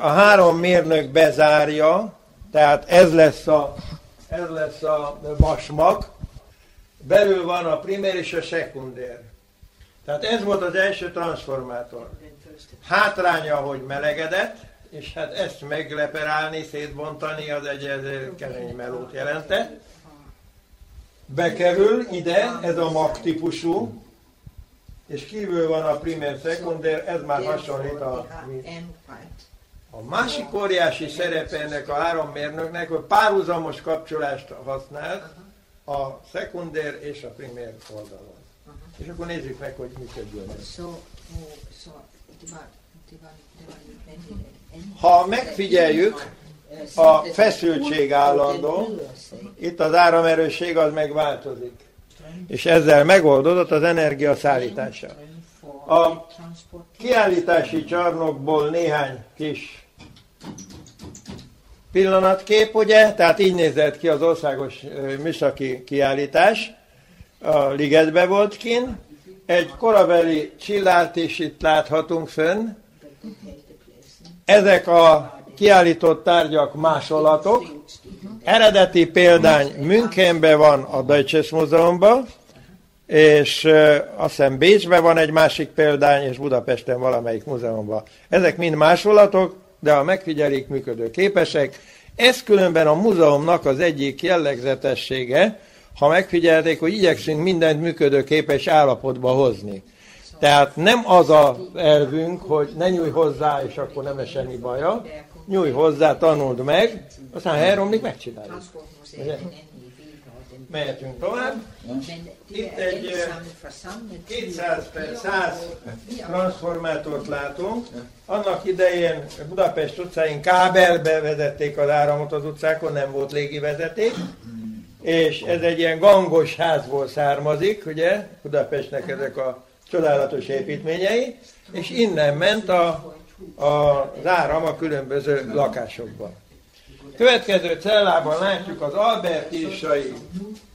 A három mérnök bezárja, tehát ez lesz a, ez lesz a vasmak, belül van a primér és a sekundér. Tehát ez volt az első transformátor. Hátránya, hogy melegedett, és hát ezt megleperálni, szétbontani, az egy kemény melót jelente. Bekerül ide, ez a mag típusú, és kívül van a primer szekunder, ez már hasonlít a... A másik óriási szerepe ennek a három mérnöknek, hogy párhuzamos kapcsolást használ a szekunder és a primer oldalon. És akkor nézzük meg, hogy működjön ez. Ha megfigyeljük, a feszültség állandó, itt az áramerősség az megváltozik. És ezzel megoldódott az energia szállítása. A kiállítási csarnokból néhány kis pillanatkép, ugye? Tehát így nézett ki az országos műszaki kiállítás. A ligetbe volt kin. Egy korabeli csillát is itt láthatunk fönn. Ezek a kiállított tárgyak másolatok. Eredeti példány Münchenben van a Deutsches Múzeumban, és azt hiszem Bécsben van egy másik példány, és Budapesten valamelyik múzeumban. Ezek mind másolatok, de ha megfigyelik, működő képesek. Ez különben a múzeumnak az egyik jellegzetessége, ha megfigyelték, hogy igyekszünk mindent működőképes állapotba hozni. Tehát nem az a elvünk, hogy ne nyújj hozzá, és akkor nem lesz semmi baja. Nyújj hozzá, tanuld meg, aztán ha elromlik, megcsináljuk. Mehetünk tovább. Itt egy 200 per 100 transformátort látunk. Annak idején Budapest utcáin kábelbe vezették az áramot az utcákon, nem volt légi vezeték. És ez egy ilyen gangos házból származik, ugye? Budapestnek ezek a csodálatos építményei, és innen ment a, a, az áram a különböző lakásokba. Következő cellában látjuk az Albert Irsai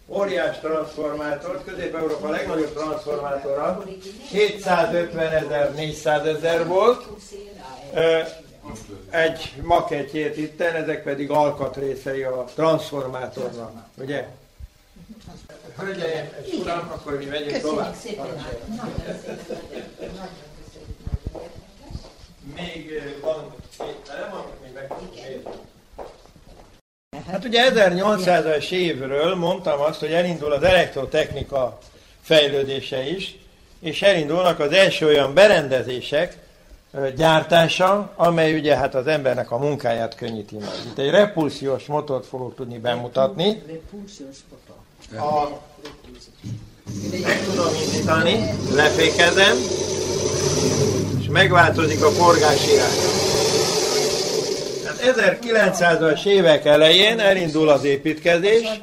óriás transformátort, Közép-Európa legnagyobb transformátora, 750 ezer, 400 ezer volt, egy maketjét itten, ezek pedig alkatrészei a transformátornak, ugye? Hölgyeim uram, akkor mi megyünk tovább. Még van két elem, amit még meg tudunk Hát ugye 1800-as évről mondtam azt, hogy elindul az elektrotechnika fejlődése is, és elindulnak az első olyan berendezések gyártása, amely ugye hát az embernek a munkáját könnyíti meg. Itt egy repulsziós motort fogok tudni bemutatni. A, meg tudom indítani, lefékezem, és megváltozik a forgás irány. 1900-as évek elején elindul az építkezés,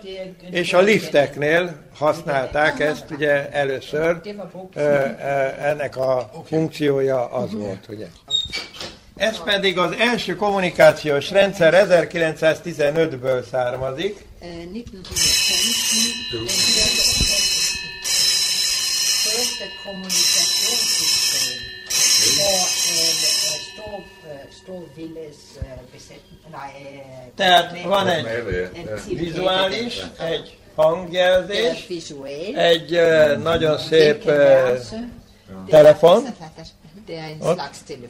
és a lifteknél használták ezt ugye először, ennek a funkciója az volt, ugye. Ez pedig az első kommunikációs rendszer 1915-ből származik. Tehát van egy vizuális, egy hangjelzés, egy nagyon szép telefon, ott,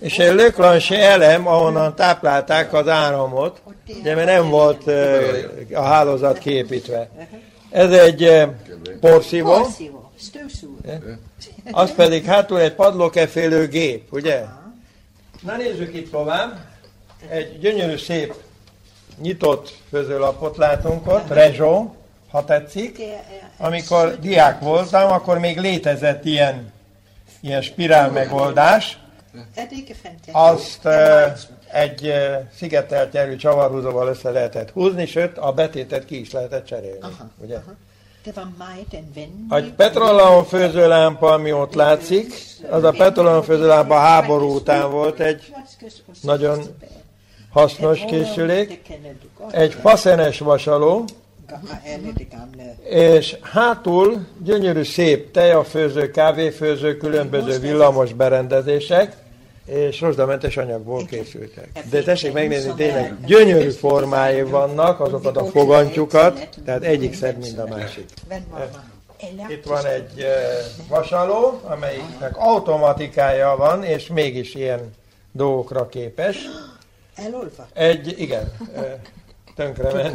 és egy löklansé elem, ahonnan táplálták az áramot, de mert nem volt a hálózat kiépítve. Ez egy porszívó, az pedig hátul egy padlókefélő gép, ugye? Na nézzük itt tovább. Egy gyönyörű szép nyitott főzőlapot látunk ott, Rezsó, ha tetszik. Amikor diák voltam, akkor még létezett ilyen, ilyen spirál megoldás. Azt egy szigetelt nyerű csavarhúzóval össze lehetett húzni, sőt a betétet ki is lehetett cserélni. Aha, ugye? Aha. Egy petroleum főzőlámpa, ami ott látszik, az a petroleum főzőlámpa háború után volt egy nagyon hasznos készülék, egy faszenes vasaló, és hátul gyönyörű szép tejafőző, kávéfőző, különböző villamos berendezések, és rozsdamentes anyagból készültek. De tessék megnézni, tényleg gyönyörű formái vannak, azokat a fogantyukat, tehát egyik szebb, mint a másik. Itt van egy eh, vasaló, amelyiknek automatikája van, és mégis ilyen dolgokra képes. Egy, igen, eh, tönkrement.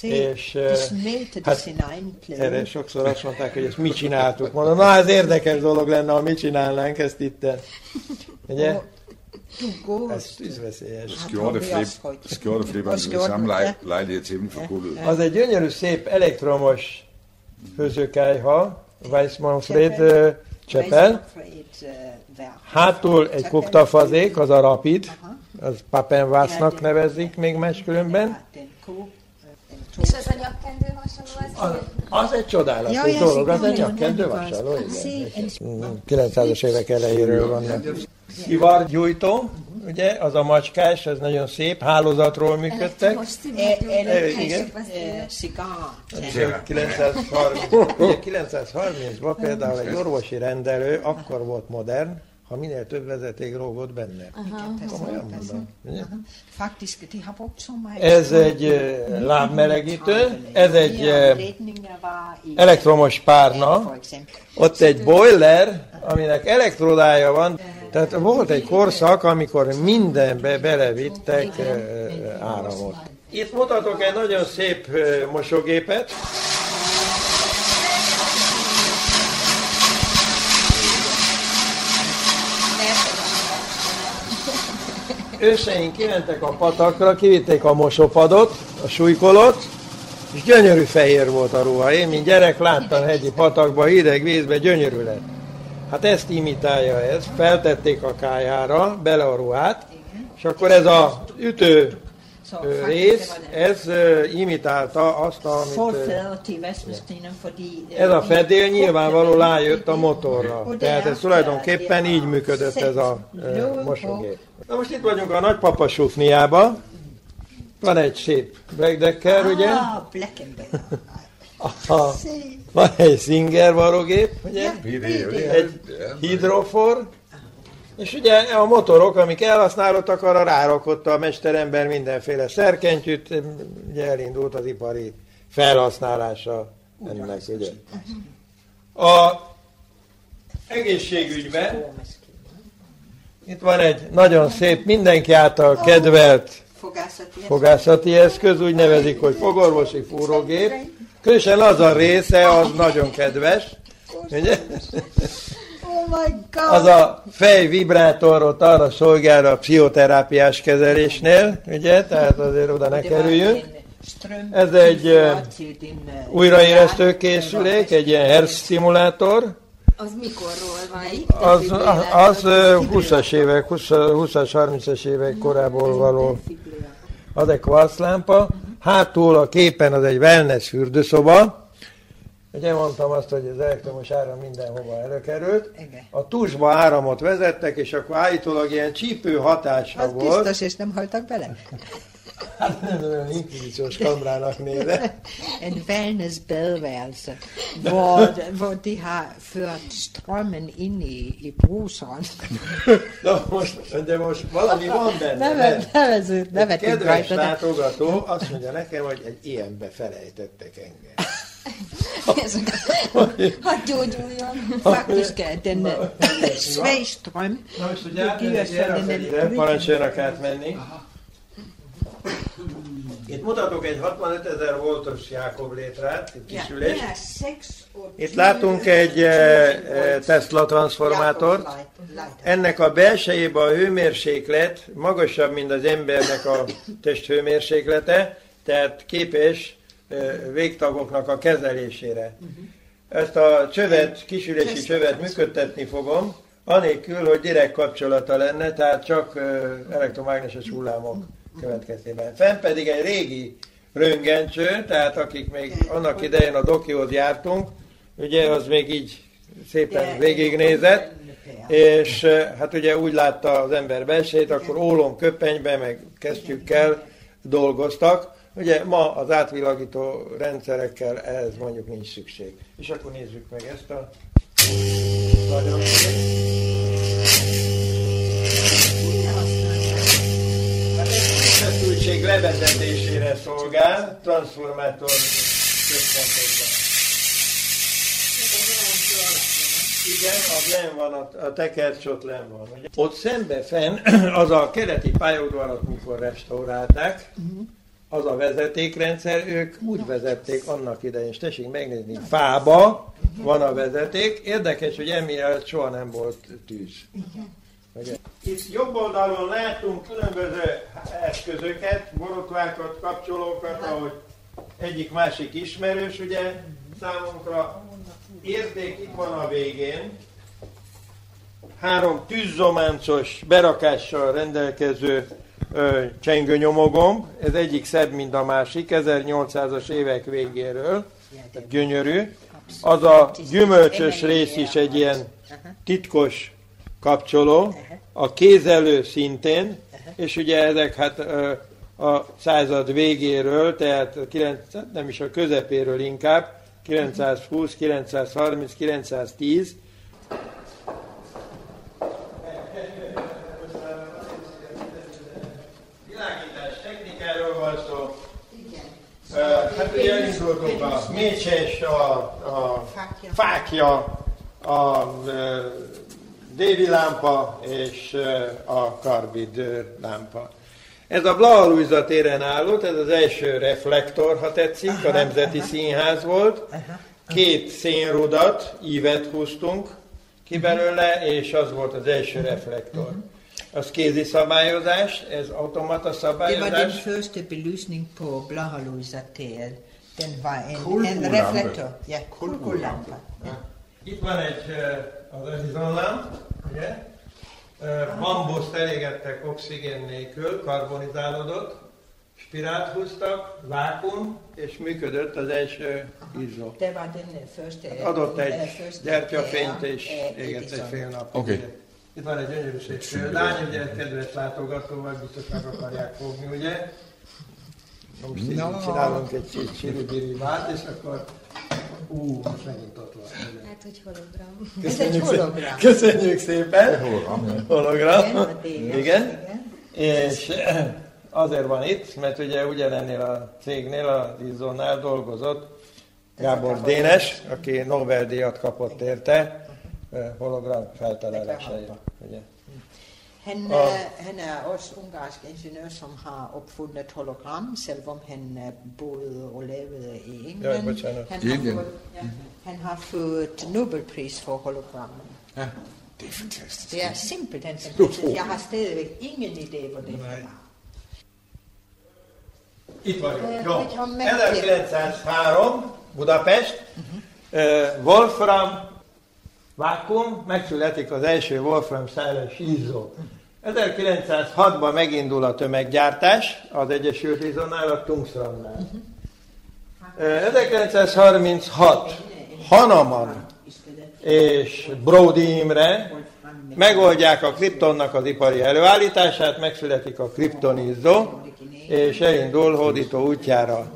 És eh, hát, erre sokszor azt mondták, hogy ezt mi csináltuk. Mondom, na ez érdekes dolog lenne, ha mi csinálnánk ezt itt. Ugye? Ez tűzveszélyes. For gulvet. Az egy gyönyörű szép elektromos főzőkájha, Weissmanfred Csepel. Hátul egy kuktafazék, az a rapid, az Papenvásznak nevezik még máskülönben. És az a nyakkendő hasonló az? Az egy csodálatos ja, dolog, az egy nyakkendő hasonló, igen. 900-as évek elejéről vannak. Ivargyújtó, ugye, az a macskás, ez nagyon szép, hálózatról működtek. Igen. 930-ban például egy orvosi rendelő akkor volt modern, ha minél több vezeték rógott benne. Komolyan mondom. Ez egy lábmelegítő, ez egy elektromos párna, ott egy boiler, aminek elektrodája van, tehát volt egy korszak, amikor mindenbe belevittek áramot. Itt mutatok egy nagyon szép mosógépet, őseink kimentek a patakra, kivitték a mosópadot, a súlykolot, és gyönyörű fehér volt a ruha. Én, mint gyerek, láttam hegyi patakba, hideg vízbe, gyönyörű lett. Hát ezt imitálja ez, feltették a kájára, bele a ruhát, és akkor ez a ütő rész, ez imitálta azt, amit... Ez a fedél nyilvánvaló lájött a motorra. Tehát ez tulajdonképpen így működött ez a mosógép. Na most itt vagyunk a nagypapa sufniába. Van egy szép Black ugye? Aha, van egy Singer varogép, ugye? Egy hidrofor, és ugye a motorok, amik elhasználódtak, arra rárakott a mesterember mindenféle szerkentyűt, ugye elindult az ipari felhasználása ennek, ugye. A egészségügyben itt van egy nagyon szép, mindenki által kedvelt fogászati, fogászati eszköz, úgy nevezik, hogy fogorvosi fúrógép. Különösen az a része, az nagyon kedves. Ugye? Oh my God! Az a fej vibrátorot arra szolgál a pszichoterápiás kezelésnél, ugye? Tehát azért oda ne kerüljünk. Ez egy újraélesztő készülék, egy ilyen hertz szimulátor. Az mikorról van? Az, az, az 20-as évek, 20-as, 30-as évek korából való adekvát lámpa. Hátul a képen az egy wellness fürdőszoba, Ugye mondtam azt, hogy az elektromos áram mindenhova előkerült. A tusba áramot vezettek, és akkor állítólag ilyen csípő hatása az volt. biztos, és nem haltak bele? Hát nem olyan inkvizíciós kamrának néve. En wellnessbadeværelse, hvor, hvor de har ført strømmen ind i, i bruseren. Na most, de most valami van benne. Nevet, nevezünk, nevetünk Kedves rajta. látogató azt mondja nekem, hogy egy ilyenbe felejtettek engem. Hadd gyógyuljon. Faktisk er den øh, svag strøm, Na most, giver átmenni, parancsoljanak átmenni. Itt mutatok egy 65 ezer voltos Jákob létrát, egy kis ülés. Itt látunk egy eh, eh, Tesla transformátort. Ennek a belsejében a hőmérséklet magasabb, mint az embernek a testhőmérséklete, tehát képes végtagoknak a kezelésére. Ezt a csövet, kisülési csövet működtetni fogom, anélkül, hogy direkt kapcsolata lenne, tehát csak elektromágneses hullámok következtében. Fenn pedig egy régi röngencső, tehát akik még annak idején a dokihoz jártunk, ugye az még így szépen végignézett, és hát ugye úgy látta az ember belsejét, akkor ólom köpenybe, meg kesztyűkkel dolgoztak. Ugye ma az átvilágító rendszerekkel ehhez mondjuk nincs szükség. És akkor nézzük meg ezt a nagyon ez feszültség levezetésére szolgál, transformátor központokban. Igen, az len van, a, a tekercs ott len van. Ugye? Ott szembe fenn, az a keleti pályaudvarat, mikor restaurálták, az a vezetékrendszer, ők úgy vezették annak idején, és tessék megnézni, fába van a vezeték. Érdekes, hogy emiatt soha nem volt tűz. Ugye? Itt jobb oldalon látunk különböző eszközöket, borotvákat, kapcsolókat, ahogy egyik-másik ismerős, ugye számunkra érték itt van a végén, három tűzzománcos berakással rendelkező csengőnyomogomb, ez egyik szebb, mint a másik, 1800-as évek végéről, gyönyörű. Az a gyümölcsös rész is egy ilyen titkos kapcsoló, a kézelő szintén, és ugye ezek hát a század végéről, tehát a 9, nem is a közepéről inkább, 920, 930, 910, Világítás technikáról van szó. Ö, Hát elindultunk a mécses, a, a fákja, a ö, déli lámpa és a karbid lámpa. Ez a Blaha Luisa téren állott, ez az első reflektor, ha tetszik, a Nemzeti Színház volt. Két szénrudat, ívet húztunk ki belőle, és az volt az első reflektor. Az kézi szabályozás, ez automata Det var den szabályozás. første belysning på Blahaluisa-tæret. Den var en, en reflektor. Ja, kulkulampe. Itt van egy eh, az Edison ugye? Eh, Bambuszt elégettek oxigén nélkül, karbonizálódott, spirált húztak, vákum, és működött az első izzó. Det var den øh, første... Hát adott egy første gyertyafényt, és égett egy fél nap. Oké. Itt van egy gyönyörű szép példány, ugye kedves látogatóval biztos meg akarják fogni, ugye? Na Most így No. csinálunk egy csiribiribát, és akkor ú, most megint ott van. Hát, hogy hologram. Ez egy hologram. Köszönjük szépen! Hologram. Hologram. Igen, Igen. És azért van itt, mert ugye ugyanennél a cégnél, a Izzónál dolgozott Gábor Dénes, aki Nobel-díjat kapott érte, hologram feltalálásáért. Ugye? Han, ja. han er også ungarsk ingeniør, som har opfundet hologram, selvom han boede og levede i England. Ja, han, har fået, ja, han har fået Nobelpris for hologrammen. Ja, det er fantastisk. Det er simpelthen fantastisk. Jeg har stadigvæk ingen idé, hvor det er. Itt vagyok. Jó. 1903, Budapest, uh-huh. Wolfram vákum, megszületik az első Wolfram szálas izzó. 1906-ban megindul a tömeggyártás az Egyesült Izonnál, a Tungsramnál. 1936 Hanaman és Brody Imre megoldják a kriptonnak az ipari előállítását, megszületik a kriptonizzó, és elindul hódító útjára.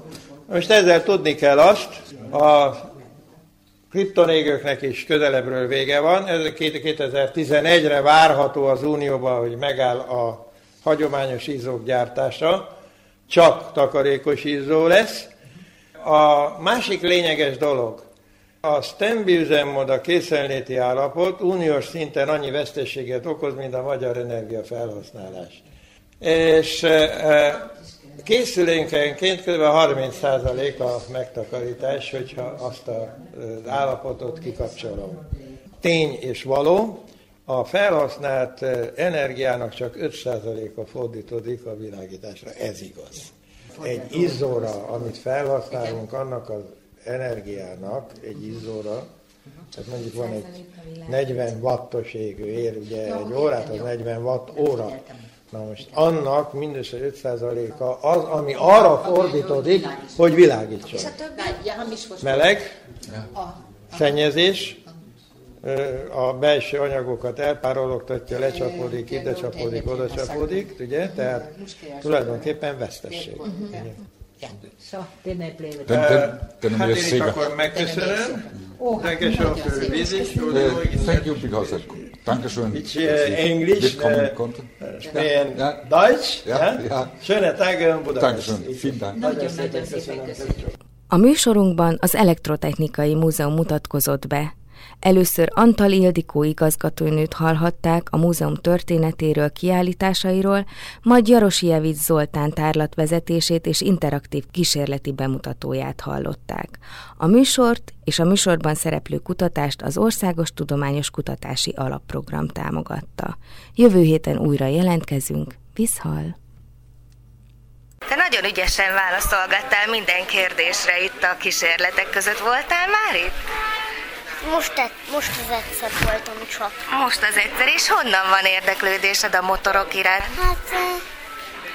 Most ezzel tudni kell azt, a kriptonégőknek is közelebbről vége van. Ez 2011-re várható az Unióban, hogy megáll a hagyományos izzók gyártása, csak takarékos izzó lesz. A másik lényeges dolog, a STEMBI üzemmód, a készenléti állapot uniós szinten annyi veszteséget okoz, mint a magyar energia felhasználás. És e, készülénkenként kb. 30% a megtakarítás, hogyha azt az állapotot kikapcsolom. Tény és való, a felhasznált energiának csak 5%-a fordítódik a világításra. Ez igaz. Egy izzóra, amit felhasználunk, annak az energiának, egy izzóra, tehát mondjuk van egy 40 wattos égő ér, ugye egy órát, az 40 watt óra. Na most annak mindössze 5%-a az, ami arra fordítódik, hogy világítson. Meleg, szennyezés, a belső anyagokat elpárologtatja, lecsapódik, ide csapódik, oda csapódik, ugye? Tehát tulajdonképpen vesztesség. Sikker. Danke schön für die Visite. Thank you because Dankeschön. Ich äh, Englisch äh, sprechen ja. Deutsch. Ja. Ja. Ja. Schöne Tage in Budapest. Dankeschön. Vielen Dank. A műsorunkban az Elektrotechnikai Múzeum mutatkozott be, Először Antal Ildikó igazgatónőt hallhatták a múzeum történetéről, kiállításairól, majd Jarosievics Zoltán tárlatvezetését és interaktív kísérleti bemutatóját hallották. A műsort és a műsorban szereplő kutatást az Országos Tudományos Kutatási Alapprogram támogatta. Jövő héten újra jelentkezünk. Viszhal! Te nagyon ügyesen válaszolgattál minden kérdésre itt a kísérletek között. Voltál már itt? Most, tett, most az egyszer voltam csak. Most az egyszer, és honnan van érdeklődésed a motorok iránt? Hát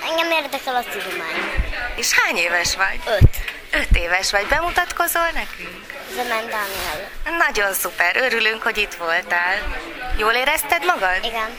engem érdekel a tudomány. És hány éves vagy? Öt. Öt éves vagy, bemutatkozol nekünk? Zemen Dániel. Nagyon szuper, örülünk, hogy itt voltál. Jól érezted magad? Igen.